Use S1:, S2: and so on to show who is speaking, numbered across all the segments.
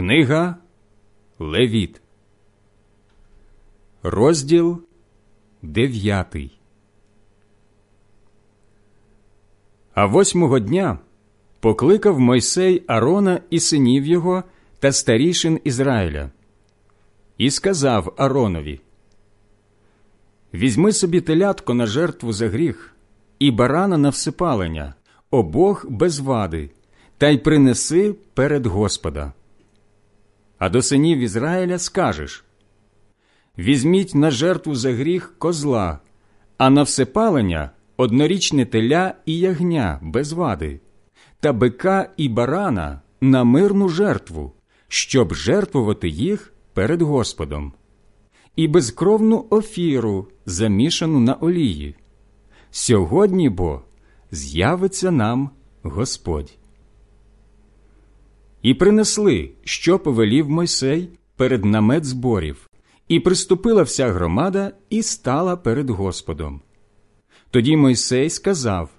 S1: Книга Левіт, розділ дев'ятий. А восьмого дня покликав Мойсей Арона і синів його та старішин Ізраїля, і сказав Аронові: Візьми собі телятко на жертву за гріх і барана на всипалення, обох без вади, та й принеси перед Господа. А до синів Ізраїля скажеш Візьміть на жертву за гріх козла, а на всепалення однорічне теля і ягня без вади, та бика і барана на мирну жертву, щоб жертвувати їх перед Господом, і безкровну офіру, замішану на олії. Сьогодні бо з'явиться нам Господь. І принесли, що повелів Мойсей перед намет зборів, і приступила вся громада і стала перед Господом. Тоді Мойсей сказав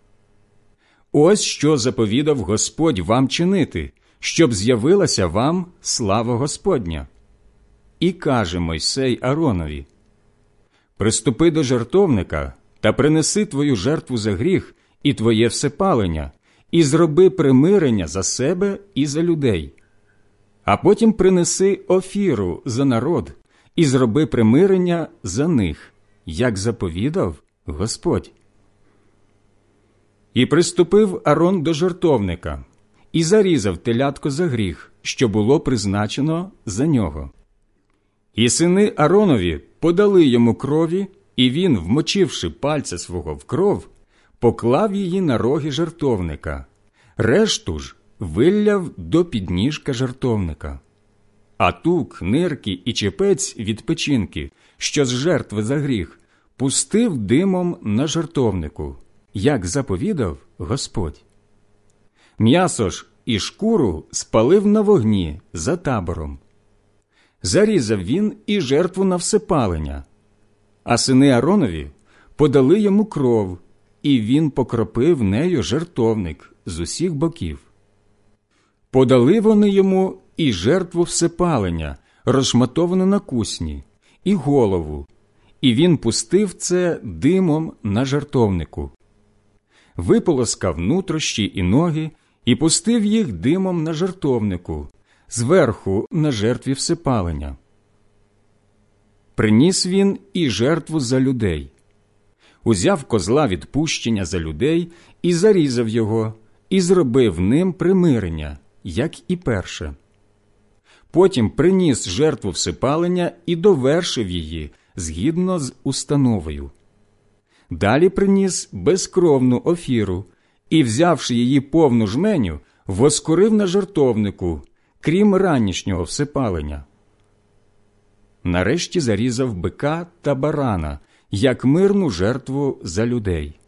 S1: Ось що заповідав Господь вам чинити, щоб з'явилася вам слава Господня. І каже Мойсей Аронові Приступи до жертовника та принеси твою жертву за гріх і твоє всепалення, і зроби примирення за себе і за людей. А потім принеси офіру за народ і зроби примирення за них, як заповідав Господь. І приступив Арон до жертовника і зарізав телятко за гріх, що було призначено за нього. І сини Аронові подали йому крові, і він, вмочивши пальця свого в кров, поклав її на роги жертовника, решту ж вилляв до підніжка жертовника. А тук, нирки і чепець від печінки, що з жертви за гріх, пустив димом на жертовнику, як заповідав Господь. М'ясо ж і шкуру спалив на вогні за табором. Зарізав він і жертву на всепалення, а сини Аронові подали йому кров і він покропив нею жертовник з усіх боків. Подали вони йому і жертву всепалення, розшматовану на кусні, і голову, і він пустив це димом на жертовнику. Виполоскав нутрощі і ноги і пустив їх димом на жертовнику, зверху на жертві всепалення. Приніс він і жертву за людей узяв козла відпущення за людей і зарізав його, і зробив ним примирення, як і перше. Потім приніс жертву всипалення і довершив її згідно з установою. Далі приніс безкровну офіру і, взявши її повну жменю, воскурив на жертовнику, крім ранішнього всипалення. Нарешті зарізав бика та барана як мирну жертву за людей.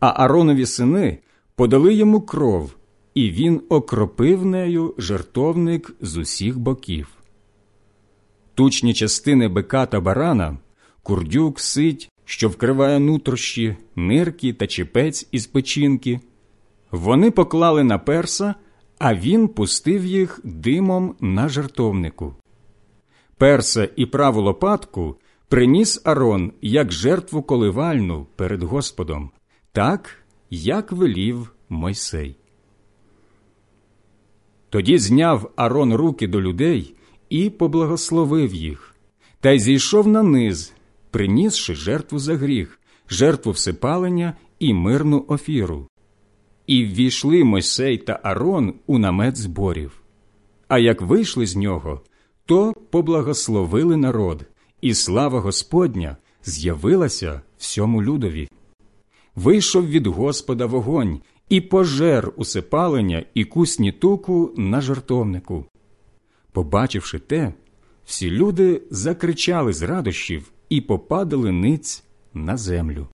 S1: А Аронові сини подали йому кров, і він окропив нею жертовник з усіх боків. Тучні частини бика та барана, курдюк, сить, що вкриває нутрощі, нирки та чіпець із печінки. Вони поклали на перса, а він пустив їх димом на жертовнику. Перса і праву лопатку приніс Арон як жертву коливальну перед Господом, так, як велів Мойсей. Тоді зняв Арон руки до людей і поблагословив їх, та й зійшов на низ, принісши жертву за гріх, жертву всипалення і мирну офіру. І ввійшли Мойсей та Арон у намет зборів. А як вийшли з нього, то поблагословили народ, і слава Господня з'явилася всьому людові. Вийшов від Господа вогонь і пожер усипалення і кусні туку на жартовнику. Побачивши те, всі люди закричали з радощів і попадали ниць на землю.